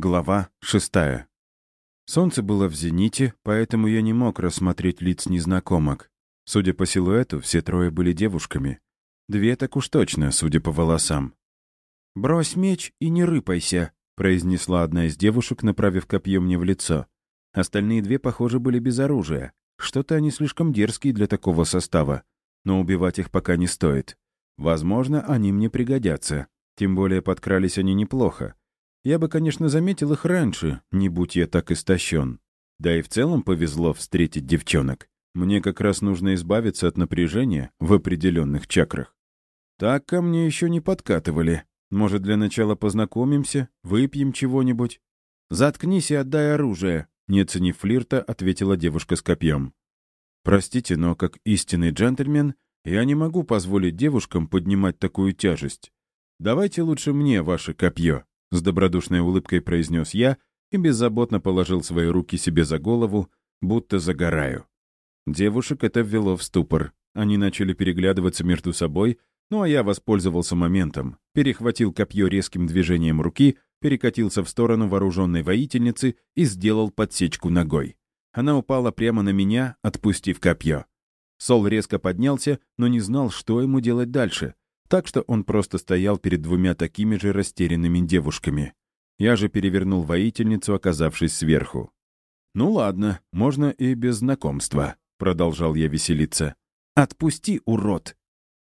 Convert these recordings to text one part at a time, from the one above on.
Глава шестая. Солнце было в зените, поэтому я не мог рассмотреть лиц незнакомок. Судя по силуэту, все трое были девушками. Две так уж точно, судя по волосам. «Брось меч и не рыпайся», — произнесла одна из девушек, направив копье мне в лицо. Остальные две, похоже, были без оружия. Что-то они слишком дерзкие для такого состава. Но убивать их пока не стоит. Возможно, они мне пригодятся. Тем более подкрались они неплохо. Я бы, конечно, заметил их раньше, не будь я так истощен. Да и в целом повезло встретить девчонок. Мне как раз нужно избавиться от напряжения в определенных чакрах. Так ко мне еще не подкатывали. Может, для начала познакомимся, выпьем чего-нибудь? «Заткнись и отдай оружие», — не оценив флирта, ответила девушка с копьем. «Простите, но как истинный джентльмен я не могу позволить девушкам поднимать такую тяжесть. Давайте лучше мне ваше копье». С добродушной улыбкой произнес я и беззаботно положил свои руки себе за голову, будто загораю. Девушек это ввело в ступор. Они начали переглядываться между собой, ну а я воспользовался моментом, перехватил копье резким движением руки, перекатился в сторону вооруженной воительницы и сделал подсечку ногой. Она упала прямо на меня, отпустив копье. Сол резко поднялся, но не знал, что ему делать дальше так что он просто стоял перед двумя такими же растерянными девушками. Я же перевернул воительницу, оказавшись сверху. «Ну ладно, можно и без знакомства», — продолжал я веселиться. «Отпусти, урод!»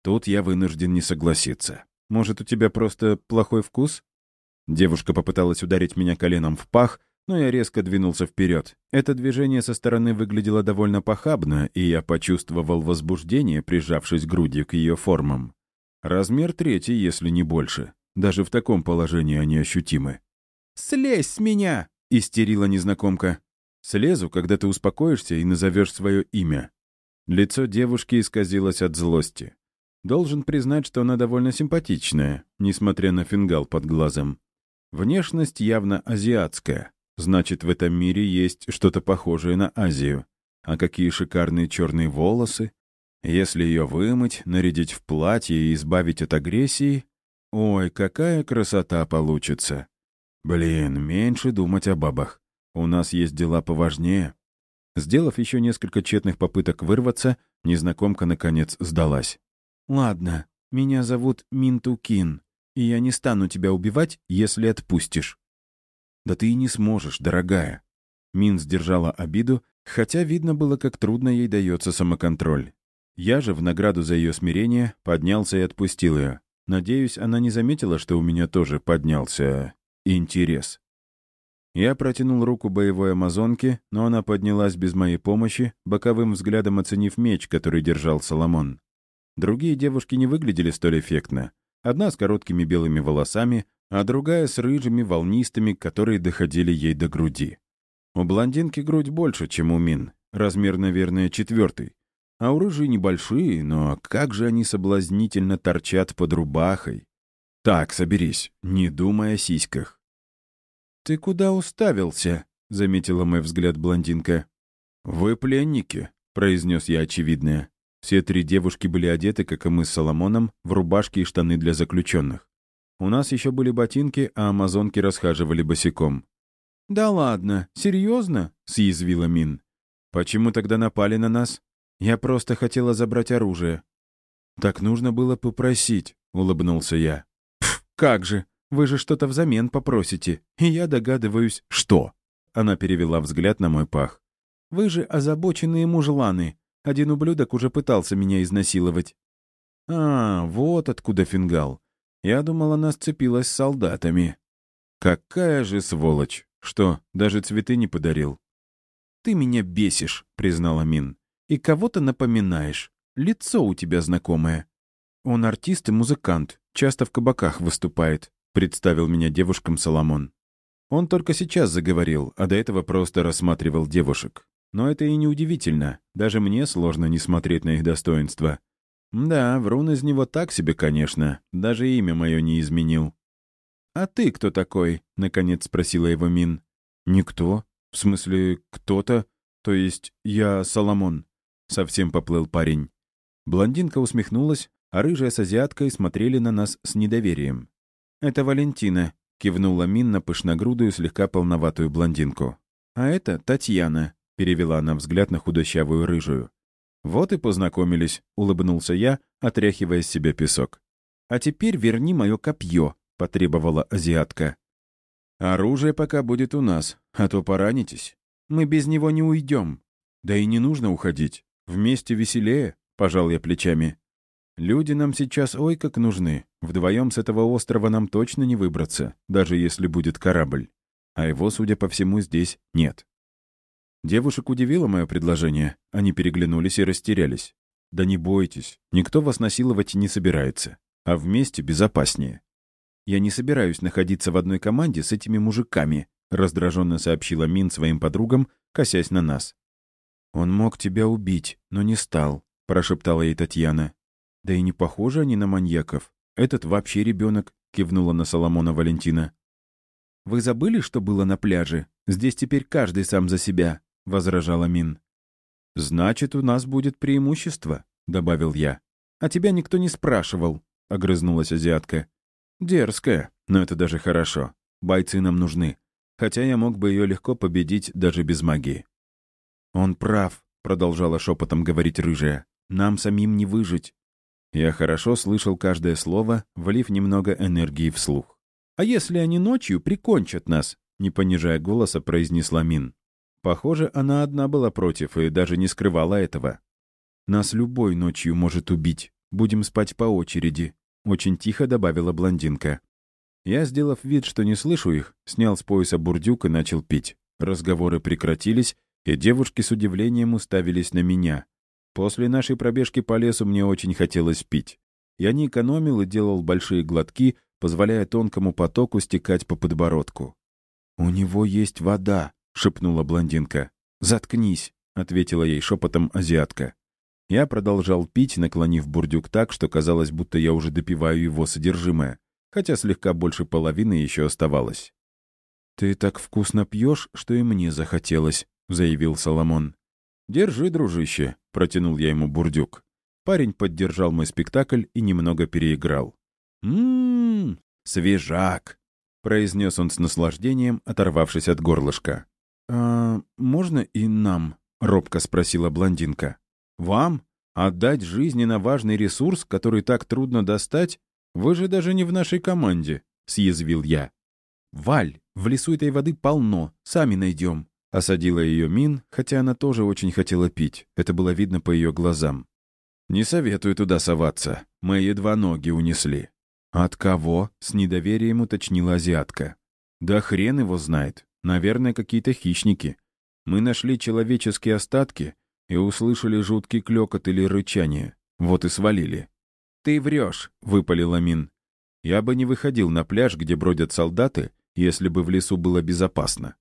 Тут я вынужден не согласиться. «Может, у тебя просто плохой вкус?» Девушка попыталась ударить меня коленом в пах, но я резко двинулся вперед. Это движение со стороны выглядело довольно похабно, и я почувствовал возбуждение, прижавшись грудью к ее формам. Размер третий, если не больше. Даже в таком положении они ощутимы. «Слезь с меня!» — истерила незнакомка. «Слезу, когда ты успокоишься и назовешь свое имя». Лицо девушки исказилось от злости. Должен признать, что она довольно симпатичная, несмотря на фингал под глазом. Внешность явно азиатская. Значит, в этом мире есть что-то похожее на Азию. А какие шикарные черные волосы, если ее вымыть, нарядить в платье и избавить от агрессии, ой, какая красота получится. Блин, меньше думать о бабах. У нас есть дела поважнее. Сделав еще несколько тщетных попыток вырваться, незнакомка, наконец, сдалась. «Ладно, меня зовут Минту Кин, и я не стану тебя убивать, если отпустишь». «Да ты и не сможешь, дорогая». Мин сдержала обиду, хотя видно было, как трудно ей дается самоконтроль. Я же, в награду за ее смирение, поднялся и отпустил ее. Надеюсь, она не заметила, что у меня тоже поднялся интерес. Я протянул руку боевой амазонке, но она поднялась без моей помощи, боковым взглядом оценив меч, который держал Соломон. Другие девушки не выглядели столь эффектно. Одна с короткими белыми волосами, а другая с рыжими волнистыми, которые доходили ей до груди. У блондинки грудь больше, чем у Мин. Размер, наверное, четвертый. А у рыжей небольшие, но как же они соблазнительно торчат под рубахой. Так, соберись, не думай о сиськах. «Ты куда уставился?» — заметила мой взгляд блондинка. «Вы пленники», — произнес я очевидное. Все три девушки были одеты, как и мы с Соломоном, в рубашки и штаны для заключенных. У нас еще были ботинки, а амазонки расхаживали босиком. «Да ладно, серьезно?» — съязвила Мин. «Почему тогда напали на нас?» Я просто хотела забрать оружие». «Так нужно было попросить», — улыбнулся я. «Пф, как же! Вы же что-то взамен попросите, и я догадываюсь, что». Она перевела взгляд на мой пах. «Вы же озабоченные мужланы. Один ублюдок уже пытался меня изнасиловать». «А, вот откуда фингал. Я думала, она сцепилась с солдатами». «Какая же сволочь! Что, даже цветы не подарил?» «Ты меня бесишь», — признала Мин и кого-то напоминаешь. Лицо у тебя знакомое. Он артист и музыкант, часто в кабаках выступает», — представил меня девушкам Соломон. Он только сейчас заговорил, а до этого просто рассматривал девушек. Но это и не удивительно. Даже мне сложно не смотреть на их достоинства. Да, врун из него так себе, конечно. Даже имя мое не изменил. «А ты кто такой?» — наконец спросила его Мин. «Никто. В смысле, кто-то. То есть я Соломон. Совсем поплыл парень. Блондинка усмехнулась, а рыжая с азиаткой смотрели на нас с недоверием. «Это Валентина», — кивнула Мин на пышногрудую, слегка полноватую блондинку. «А это Татьяна», — перевела она взгляд на худощавую рыжую. «Вот и познакомились», — улыбнулся я, отряхивая с себя песок. «А теперь верни мое копье», — потребовала азиатка. «Оружие пока будет у нас, а то поранитесь. Мы без него не уйдем. Да и не нужно уходить. Вместе веселее», — пожал я плечами. «Люди нам сейчас ой как нужны. Вдвоем с этого острова нам точно не выбраться, даже если будет корабль. А его, судя по всему, здесь нет». Девушек удивило мое предложение. Они переглянулись и растерялись. «Да не бойтесь, никто вас насиловать не собирается, а вместе безопаснее». «Я не собираюсь находиться в одной команде с этими мужиками», раздраженно сообщила Мин своим подругам, косясь на нас. «Он мог тебя убить, но не стал», — прошептала ей Татьяна. «Да и не похожи они на маньяков. Этот вообще ребенок», — кивнула на Соломона Валентина. «Вы забыли, что было на пляже? Здесь теперь каждый сам за себя», — возражала Мин. «Значит, у нас будет преимущество», — добавил я. «А тебя никто не спрашивал», — огрызнулась азиатка. «Дерзкая, но это даже хорошо. Бойцы нам нужны. Хотя я мог бы ее легко победить даже без магии». «Он прав», — продолжала шепотом говорить рыжая. «Нам самим не выжить». Я хорошо слышал каждое слово, влив немного энергии вслух. «А если они ночью прикончат нас?» — не понижая голоса, произнесла Мин. Похоже, она одна была против и даже не скрывала этого. «Нас любой ночью может убить. Будем спать по очереди», — очень тихо добавила блондинка. Я, сделав вид, что не слышу их, снял с пояса бурдюк и начал пить. Разговоры прекратились, и девушки с удивлением уставились на меня. После нашей пробежки по лесу мне очень хотелось пить. Я не экономил и делал большие глотки, позволяя тонкому потоку стекать по подбородку. «У него есть вода», — шепнула блондинка. «Заткнись», — ответила ей шепотом азиатка. Я продолжал пить, наклонив бурдюк так, что казалось, будто я уже допиваю его содержимое, хотя слегка больше половины еще оставалось. «Ты так вкусно пьешь, что и мне захотелось», — заявил Соломон. «Держи, дружище», — протянул я ему бурдюк. Парень поддержал мой спектакль и немного переиграл. «М-м-м, свежак», — произнес он с наслаждением, оторвавшись от горлышка. «А можно и нам?» — робко спросила блондинка. «Вам? Отдать жизненно важный ресурс, который так трудно достать? Вы же даже не в нашей команде», — съязвил я. «Валь, в лесу этой воды полно, сами найдем», — осадила ее Мин, хотя она тоже очень хотела пить. Это было видно по ее глазам. «Не советую туда соваться. Мы едва ноги унесли». «От кого?» — с недоверием уточнила азиатка. «Да хрен его знает. Наверное, какие-то хищники. Мы нашли человеческие остатки и услышали жуткий клёкот или рычание. Вот и свалили. «Ты врешь», — выпалил Амин. «Я бы не выходил на пляж, где бродят солдаты, если бы в лесу было безопасно.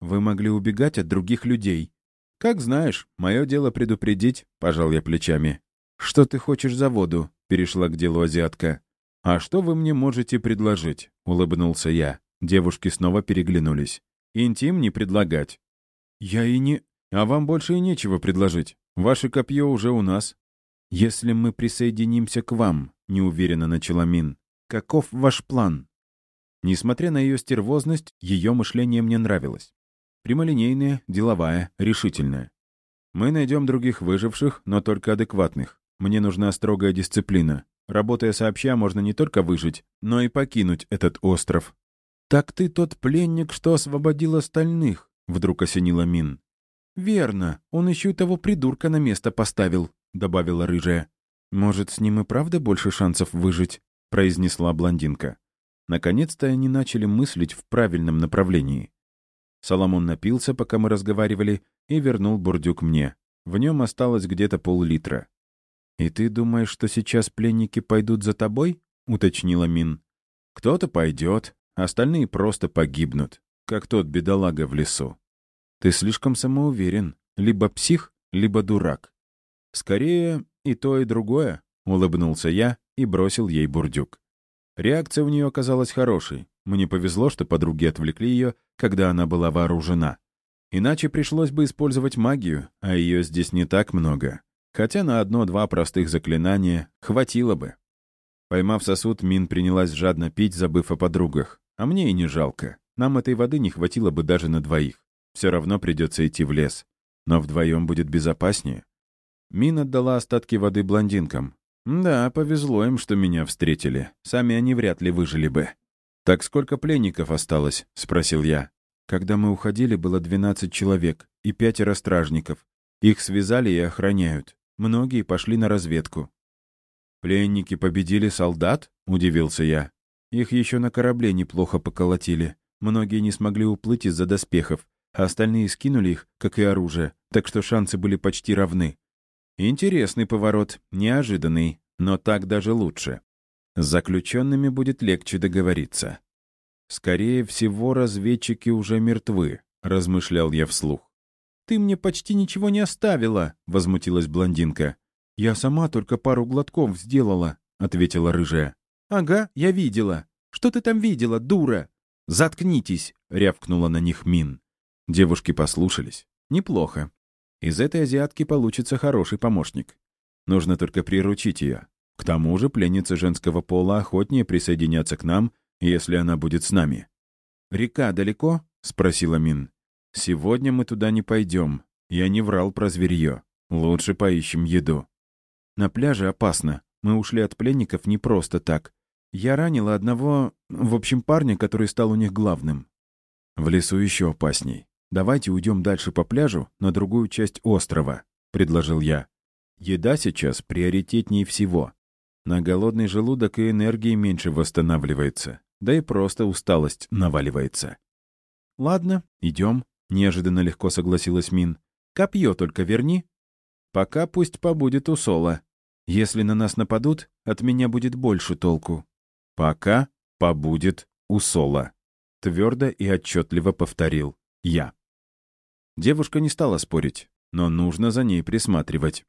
Вы могли убегать от других людей. Как знаешь, мое дело предупредить», — пожал я плечами. «Что ты хочешь за воду?» — перешла к делу азиатка. «А что вы мне можете предложить?» — улыбнулся я. Девушки снова переглянулись. Интим не предлагать. Я и не... А вам больше и нечего предложить. Ваше копье уже у нас. Если мы присоединимся к вам, неуверенно начала Мин, каков ваш план? Несмотря на ее стервозность, ее мышление мне нравилось. Прямолинейное, деловая, решительная. Мы найдем других выживших, но только адекватных. Мне нужна строгая дисциплина. Работая сообща, можно не только выжить, но и покинуть этот остров. «Так ты тот пленник, что освободил остальных», — вдруг осенила Мин. «Верно, он еще и того придурка на место поставил», — добавила рыжая. «Может, с ним и правда больше шансов выжить?» — произнесла блондинка. Наконец-то они начали мыслить в правильном направлении. Соломон напился, пока мы разговаривали, и вернул бурдюк мне. В нем осталось где-то пол-литра. «И ты думаешь, что сейчас пленники пойдут за тобой?» — уточнила Мин. «Кто-то пойдет, Остальные просто погибнут, как тот бедолага в лесу. Ты слишком самоуверен. Либо псих, либо дурак. Скорее, и то, и другое, — улыбнулся я и бросил ей бурдюк. Реакция у нее оказалась хорошей. Мне повезло, что подруги отвлекли ее, когда она была вооружена. Иначе пришлось бы использовать магию, а ее здесь не так много. Хотя на одно-два простых заклинания хватило бы. Поймав сосуд, Мин принялась жадно пить, забыв о подругах. А мне и не жалко. Нам этой воды не хватило бы даже на двоих. Все равно придется идти в лес. Но вдвоем будет безопаснее. Мин отдала остатки воды блондинкам. Да, повезло им, что меня встретили. Сами они вряд ли выжили бы. «Так сколько пленников осталось?» — спросил я. Когда мы уходили, было 12 человек и пятеро стражников. Их связали и охраняют. Многие пошли на разведку. «Пленники победили солдат?» — удивился я. Их еще на корабле неплохо поколотили. Многие не смогли уплыть из-за доспехов, а остальные скинули их, как и оружие, так что шансы были почти равны. Интересный поворот, неожиданный, но так даже лучше. С заключенными будет легче договориться. «Скорее всего, разведчики уже мертвы», — размышлял я вслух. «Ты мне почти ничего не оставила», — возмутилась блондинка. «Я сама только пару глотков сделала», — ответила рыжая. «Ага, я видела. Что ты там видела, дура?» «Заткнитесь!» — рявкнула на них Мин. Девушки послушались. Неплохо. Из этой азиатки получится хороший помощник. Нужно только приручить ее. К тому же пленница женского пола охотнее присоединяться к нам, если она будет с нами. «Река далеко?» — спросила Мин. «Сегодня мы туда не пойдем. Я не врал про зверье. Лучше поищем еду». «На пляже опасно. Мы ушли от пленников не просто так. Я ранила одного, в общем, парня, который стал у них главным. В лесу еще опасней. Давайте уйдем дальше по пляжу на другую часть острова», — предложил я. «Еда сейчас приоритетнее всего. На голодный желудок и энергии меньше восстанавливается, да и просто усталость наваливается». «Ладно, идем», — неожиданно легко согласилась Мин. «Копье только верни». «Пока пусть побудет у Сола. Если на нас нападут, от меня будет больше толку». «Пока побудет у Сола», — твердо и отчетливо повторил я. Девушка не стала спорить, но нужно за ней присматривать.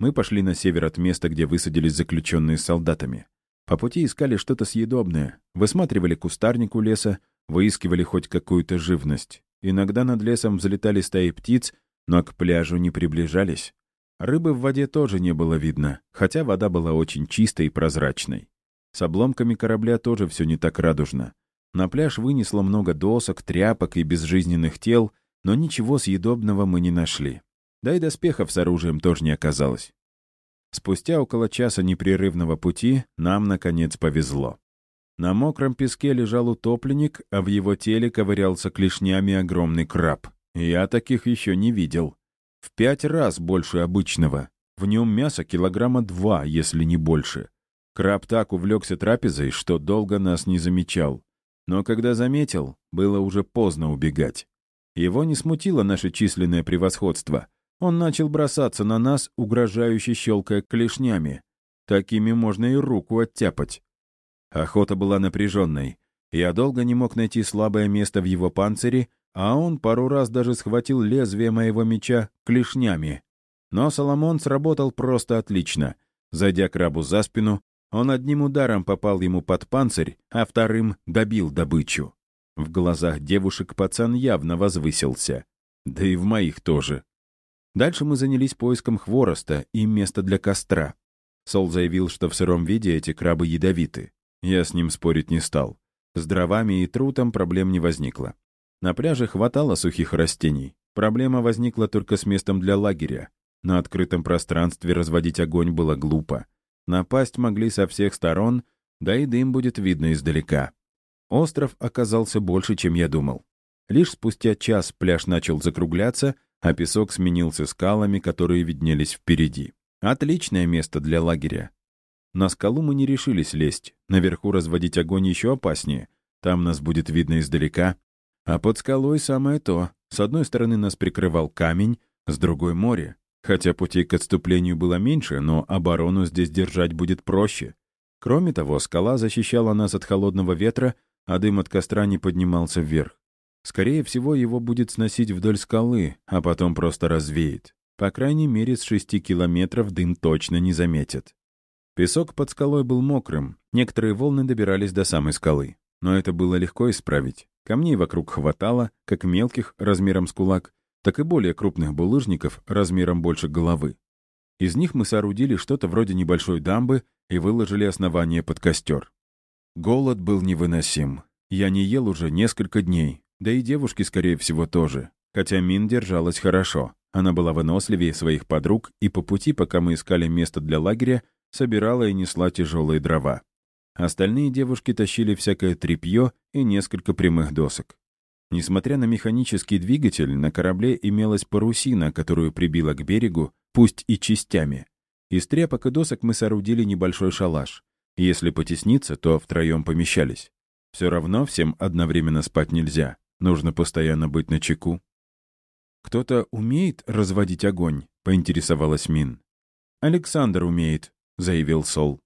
Мы пошли на север от места, где высадились заключенные с солдатами. По пути искали что-то съедобное, высматривали кустарник у леса, выискивали хоть какую-то живность. Иногда над лесом взлетали стаи птиц, но к пляжу не приближались. Рыбы в воде тоже не было видно, хотя вода была очень чистой и прозрачной. С обломками корабля тоже все не так радужно. На пляж вынесло много досок, тряпок и безжизненных тел, но ничего съедобного мы не нашли. Да и доспехов с оружием тоже не оказалось. Спустя около часа непрерывного пути нам, наконец, повезло. На мокром песке лежал утопленник, а в его теле ковырялся клешнями огромный краб. Я таких еще не видел. В пять раз больше обычного. В нем мясо килограмма два, если не больше. Краб так увлекся трапезой, что долго нас не замечал. Но когда заметил, было уже поздно убегать. Его не смутило наше численное превосходство. Он начал бросаться на нас, угрожающе щелкая клешнями. Такими можно и руку оттяпать. Охота была напряженной. Я долго не мог найти слабое место в его панцире, а он пару раз даже схватил лезвие моего меча клешнями. Но Соломон сработал просто отлично. Зайдя крабу за спину, он одним ударом попал ему под панцирь, а вторым добил добычу. В глазах девушек пацан явно возвысился. Да и в моих тоже. Дальше мы занялись поиском хвороста и места для костра. Сол заявил, что в сыром виде эти крабы ядовиты. Я с ним спорить не стал. С дровами и трутом проблем не возникло. На пляже хватало сухих растений. Проблема возникла только с местом для лагеря. На открытом пространстве разводить огонь было глупо. Напасть могли со всех сторон, да и дым будет видно издалека. Остров оказался больше, чем я думал. Лишь спустя час пляж начал закругляться, а песок сменился скалами, которые виднелись впереди. Отличное место для лагеря. На скалу мы не решились лезть. Наверху разводить огонь еще опаснее. Там нас будет видно издалека. А под скалой самое то. С одной стороны нас прикрывал камень, с другой — море. Хотя путей к отступлению было меньше, но оборону здесь держать будет проще. Кроме того, скала защищала нас от холодного ветра, а дым от костра не поднимался вверх. Скорее всего, его будет сносить вдоль скалы, а потом просто развеет. По крайней мере, с шести километров дым точно не заметит. Песок под скалой был мокрым, некоторые волны добирались до самой скалы. Но это было легко исправить. Камней вокруг хватало, как мелких, размером с кулак, так и более крупных булыжников размером больше головы. Из них мы соорудили что-то вроде небольшой дамбы и выложили основание под костер. Голод был невыносим. Я не ел уже несколько дней, да и девушки, скорее всего, тоже. Хотя Мин держалась хорошо. Она была выносливее своих подруг, и по пути, пока мы искали место для лагеря, собирала и несла тяжелые дрова. Остальные девушки тащили всякое тряпье и несколько прямых досок. Несмотря на механический двигатель, на корабле имелась парусина, которую прибило к берегу, пусть и частями. Из тряпок и досок мы соорудили небольшой шалаш. Если потесниться, то втроем помещались. Все равно всем одновременно спать нельзя. Нужно постоянно быть на чеку. «Кто-то умеет разводить огонь?» — поинтересовалась Мин. «Александр умеет», — заявил Сол.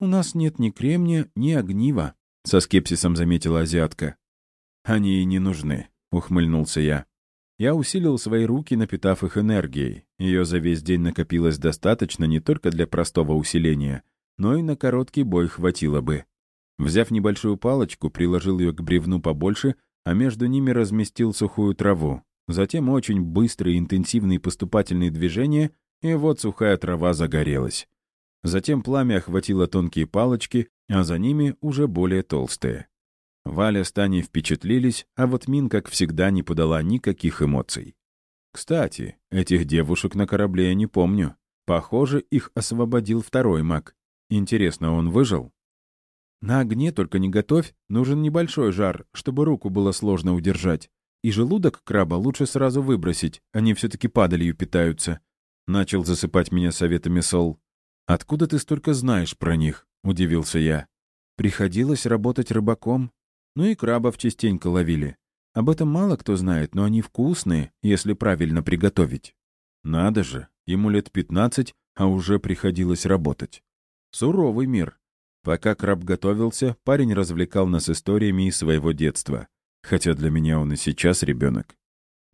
«У нас нет ни кремния, ни огнива», — со скепсисом заметила азиатка. «Они и не нужны», — ухмыльнулся я. Я усилил свои руки, напитав их энергией. Ее за весь день накопилось достаточно не только для простого усиления, но и на короткий бой хватило бы. Взяв небольшую палочку, приложил ее к бревну побольше, а между ними разместил сухую траву. Затем очень быстрые интенсивные поступательные движения, и вот сухая трава загорелась. Затем пламя охватило тонкие палочки, а за ними уже более толстые. Валя с Таней впечатлились, а вот Мин, как всегда, не подала никаких эмоций. Кстати, этих девушек на корабле я не помню. Похоже, их освободил второй маг. Интересно, он выжил? На огне только не готовь, нужен небольшой жар, чтобы руку было сложно удержать. И желудок краба лучше сразу выбросить, они все-таки падалью питаются. Начал засыпать меня советами Сол. «Откуда ты столько знаешь про них?» — удивился я. «Приходилось работать рыбаком. Ну и крабов частенько ловили. Об этом мало кто знает, но они вкусные, если правильно приготовить». «Надо же, ему лет пятнадцать, а уже приходилось работать. Суровый мир. Пока краб готовился, парень развлекал нас историями из своего детства. Хотя для меня он и сейчас ребенок.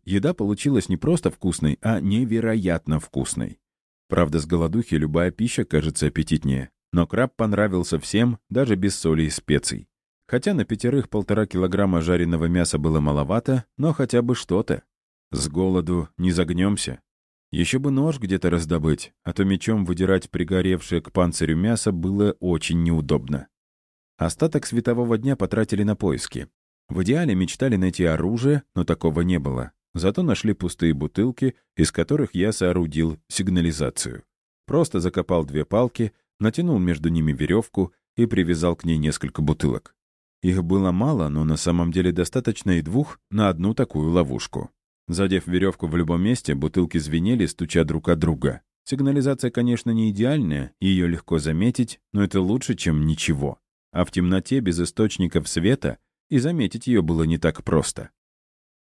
Еда получилась не просто вкусной, а невероятно вкусной. Правда, с голодухи любая пища кажется аппетитнее. Но краб понравился всем, даже без соли и специй. Хотя на пятерых полтора килограмма жареного мяса было маловато, но хотя бы что-то. С голоду не загнемся. Еще бы нож где-то раздобыть, а то мечом выдирать пригоревшее к панцирю мясо было очень неудобно. Остаток светового дня потратили на поиски. В идеале мечтали найти оружие, но такого не было. Зато нашли пустые бутылки, из которых я соорудил сигнализацию. Просто закопал две палки, натянул между ними веревку и привязал к ней несколько бутылок. Их было мало, но на самом деле достаточно и двух на одну такую ловушку. Задев веревку в любом месте, бутылки звенели, стуча друг от друга. Сигнализация, конечно, не идеальная, ее легко заметить, но это лучше, чем ничего. А в темноте без источников света и заметить ее было не так просто.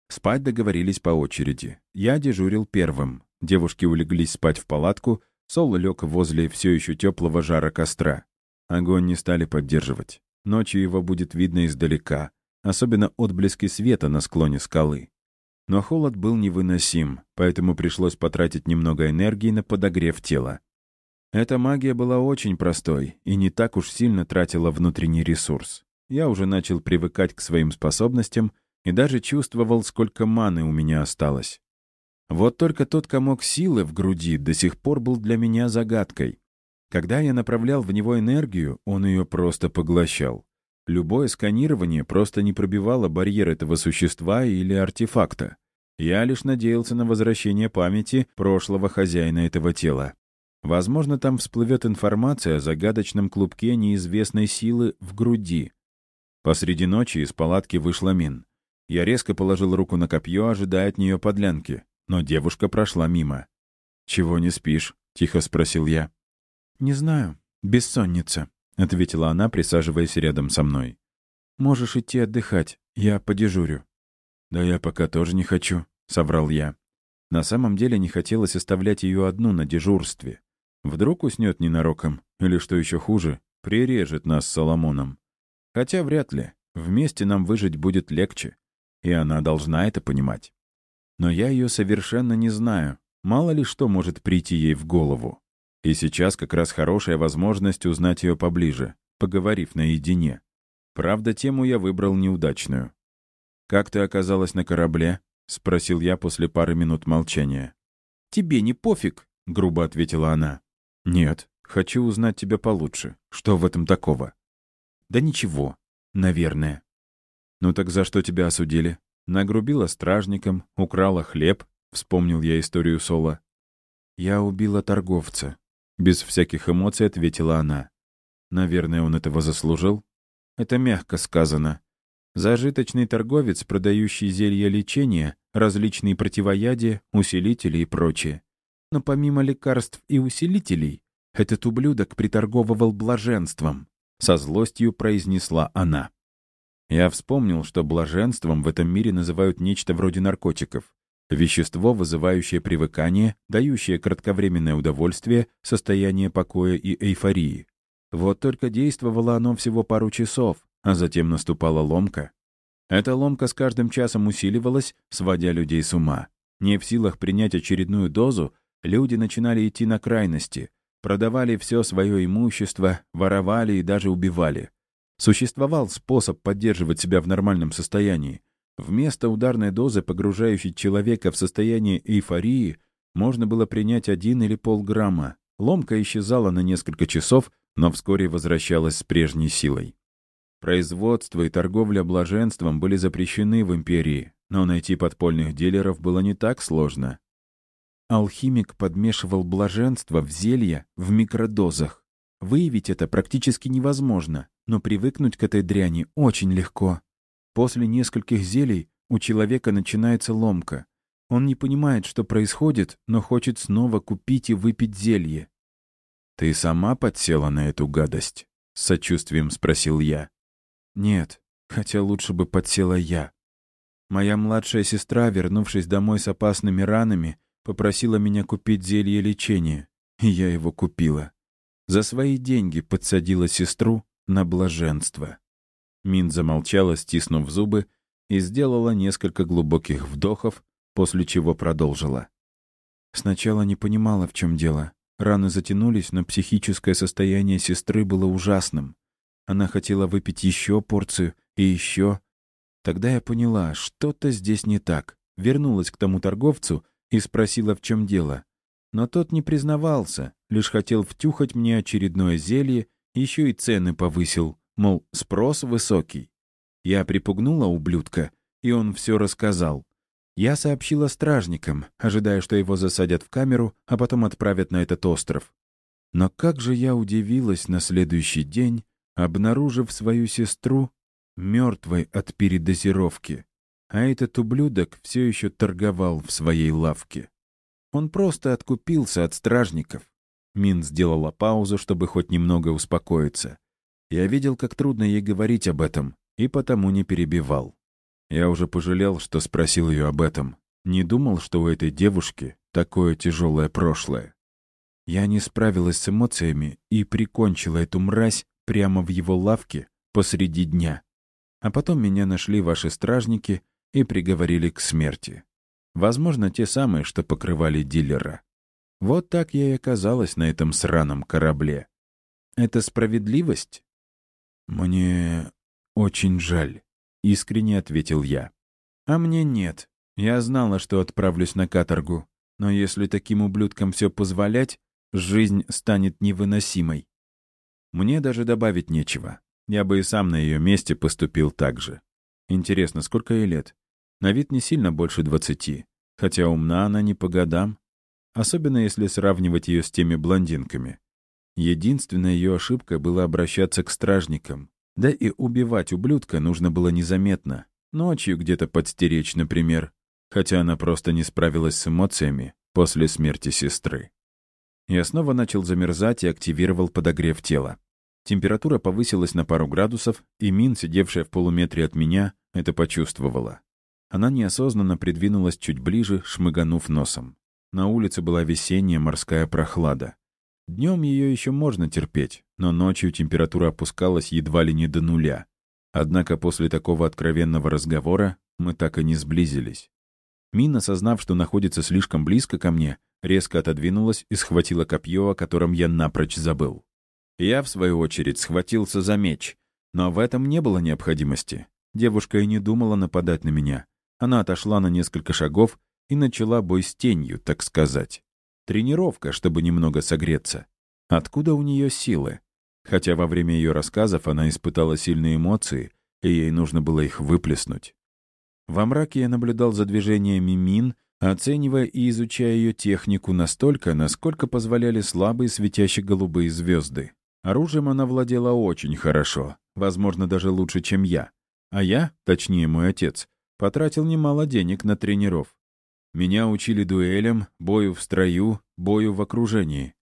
Спать договорились по очереди. Я дежурил первым. Девушки улеглись спать в палатку, Сол лег возле все еще теплого жара костра. Огонь не стали поддерживать. Ночью его будет видно издалека, особенно отблески света на склоне скалы. Но холод был невыносим, поэтому пришлось потратить немного энергии на подогрев тела. Эта магия была очень простой и не так уж сильно тратила внутренний ресурс я уже начал привыкать к своим способностям и даже чувствовал, сколько маны у меня осталось. Вот только тот комок силы в груди до сих пор был для меня загадкой. Когда я направлял в него энергию, он ее просто поглощал. Любое сканирование просто не пробивало барьер этого существа или артефакта. Я лишь надеялся на возвращение памяти прошлого хозяина этого тела. Возможно, там всплывет информация о загадочном клубке неизвестной силы в груди, Посреди ночи из палатки вышла Мин. Я резко положил руку на копье, ожидая от нее подлянки, но девушка прошла мимо. «Чего не спишь?» — тихо спросил я. «Не знаю. Бессонница», — ответила она, присаживаясь рядом со мной. «Можешь идти отдыхать. Я подежурю». «Да я пока тоже не хочу», — соврал я. На самом деле не хотелось оставлять ее одну на дежурстве. Вдруг уснет ненароком, или, что еще хуже, прирежет нас с Соломоном. Хотя вряд ли. Вместе нам выжить будет легче. И она должна это понимать. Но я ее совершенно не знаю. Мало ли что может прийти ей в голову. И сейчас как раз хорошая возможность узнать ее поближе, поговорив наедине. Правда, тему я выбрал неудачную. «Как ты оказалась на корабле?» — спросил я после пары минут молчания. «Тебе не пофиг?» — грубо ответила она. «Нет, хочу узнать тебя получше. Что в этом такого?» Да ничего, наверное. «Ну так за что тебя осудили?» «Нагрубила стражникам, украла хлеб», — вспомнил я историю Сола. «Я убила торговца», — без всяких эмоций ответила она. «Наверное, он этого заслужил?» «Это мягко сказано. Зажиточный торговец, продающий зелья лечения, различные противоядия, усилители и прочее. Но помимо лекарств и усилителей, этот ублюдок приторговывал блаженством», — со злостью произнесла она. Я вспомнил, что блаженством в этом мире называют нечто вроде наркотиков. Вещество, вызывающее привыкание, дающее кратковременное удовольствие, состояние покоя и эйфории. Вот только действовало оно всего пару часов, а затем наступала ломка. Эта ломка с каждым часом усиливалась, сводя людей с ума. Не в силах принять очередную дозу, люди начинали идти на крайности, продавали все свое имущество, воровали и даже убивали. Существовал способ поддерживать себя в нормальном состоянии. Вместо ударной дозы, погружающей человека в состояние эйфории, можно было принять один или полграмма. Ломка исчезала на несколько часов, но вскоре возвращалась с прежней силой. Производство и торговля блаженством были запрещены в империи, но найти подпольных дилеров было не так сложно. Алхимик подмешивал блаженство в зелья в микродозах. Выявить это практически невозможно, но привыкнуть к этой дряни очень легко. После нескольких зелий у человека начинается ломка. Он не понимает, что происходит, но хочет снова купить и выпить зелье. «Ты сама подсела на эту гадость?» — с сочувствием спросил я. «Нет, хотя лучше бы подсела я. Моя младшая сестра, вернувшись домой с опасными ранами, попросила меня купить зелье лечения, и я его купила. За свои деньги подсадила сестру на блаженство. Мин замолчала, стиснув зубы, и сделала несколько глубоких вдохов, после чего продолжила. Сначала не понимала, в чем дело. Раны затянулись, но психическое состояние сестры было ужасным. Она хотела выпить еще порцию и еще. Тогда я поняла, что-то здесь не так. Вернулась к тому торговцу и спросила, в чем дело. Но тот не признавался, лишь хотел втюхать мне очередное зелье еще и цены повысил, мол, спрос высокий. Я припугнула ублюдка, и он все рассказал. Я сообщила стражникам, ожидая, что его засадят в камеру, а потом отправят на этот остров. Но как же я удивилась на следующий день, обнаружив свою сестру мертвой от передозировки. А этот ублюдок все еще торговал в своей лавке. Он просто откупился от стражников. Мин сделала паузу, чтобы хоть немного успокоиться. Я видел, как трудно ей говорить об этом, и потому не перебивал. Я уже пожалел, что спросил ее об этом. Не думал, что у этой девушки такое тяжелое прошлое. Я не справилась с эмоциями и прикончила эту мразь прямо в его лавке посреди дня. А потом меня нашли ваши стражники и приговорили к смерти. Возможно, те самые, что покрывали дилера. Вот так я и оказалась на этом сраном корабле. Это справедливость? Мне очень жаль, искренне ответил я. А мне нет. Я знала, что отправлюсь на каторгу. Но если таким ублюдкам все позволять, жизнь станет невыносимой. Мне даже добавить нечего. Я бы и сам на ее месте поступил так же. Интересно, сколько ей лет? На вид не сильно больше двадцати. Хотя умна она не по годам особенно если сравнивать ее с теми блондинками. Единственная ее ошибка была обращаться к стражникам. Да и убивать ублюдка нужно было незаметно. Ночью где-то подстеречь, например. Хотя она просто не справилась с эмоциями после смерти сестры. Я снова начал замерзать и активировал подогрев тела. Температура повысилась на пару градусов, и Мин, сидевшая в полуметре от меня, это почувствовала. Она неосознанно придвинулась чуть ближе, шмыганув носом. На улице была весенняя морская прохлада. Днем ее еще можно терпеть, но ночью температура опускалась едва ли не до нуля. Однако после такого откровенного разговора мы так и не сблизились. Мина, осознав, что находится слишком близко ко мне, резко отодвинулась и схватила копье, о котором я напрочь забыл. Я, в свою очередь, схватился за меч, но в этом не было необходимости. Девушка и не думала нападать на меня. Она отошла на несколько шагов и начала бой с тенью, так сказать. Тренировка, чтобы немного согреться. Откуда у нее силы? Хотя во время ее рассказов она испытала сильные эмоции и ей нужно было их выплеснуть. Во мраке я наблюдал за движениями мин, оценивая и изучая ее технику настолько, насколько позволяли слабые светящие-голубые звезды. Оружием она владела очень хорошо, возможно, даже лучше, чем я. А я, точнее мой отец, потратил немало денег на тренеров. Меня учили дуэлям, бою в строю, бою в окружении.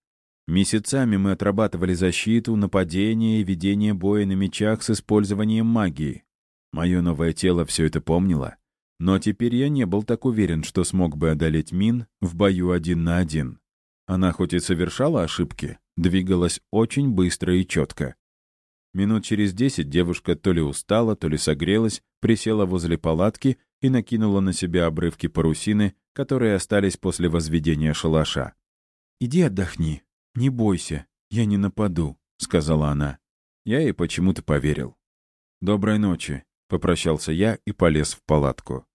Месяцами мы отрабатывали защиту, нападение и ведение боя на мечах с использованием магии. Мое новое тело все это помнило. Но теперь я не был так уверен, что смог бы одолеть Мин в бою один на один. Она хоть и совершала ошибки, двигалась очень быстро и четко. Минут через десять девушка то ли устала, то ли согрелась, присела возле палатки и накинула на себя обрывки парусины, которые остались после возведения шалаша. «Иди отдохни, не бойся, я не нападу», — сказала она. Я ей почему-то поверил. «Доброй ночи», — попрощался я и полез в палатку.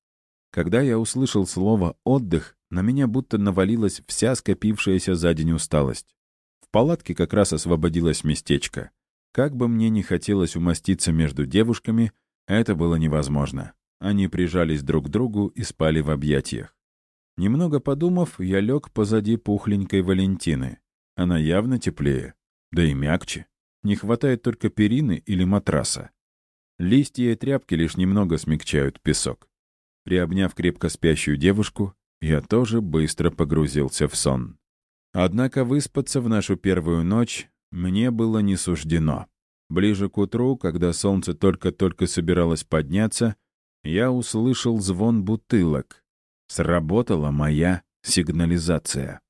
Когда я услышал слово «отдых», на меня будто навалилась вся скопившаяся за день усталость. В палатке как раз освободилось местечко. Как бы мне ни хотелось умоститься между девушками, это было невозможно. Они прижались друг к другу и спали в объятиях. Немного подумав, я лег позади пухленькой Валентины. Она явно теплее, да и мягче. Не хватает только перины или матраса. Листья и тряпки лишь немного смягчают песок. Приобняв крепко спящую девушку, я тоже быстро погрузился в сон. Однако выспаться в нашу первую ночь мне было не суждено. Ближе к утру, когда солнце только-только собиралось подняться, я услышал звон бутылок. Сработала моя сигнализация.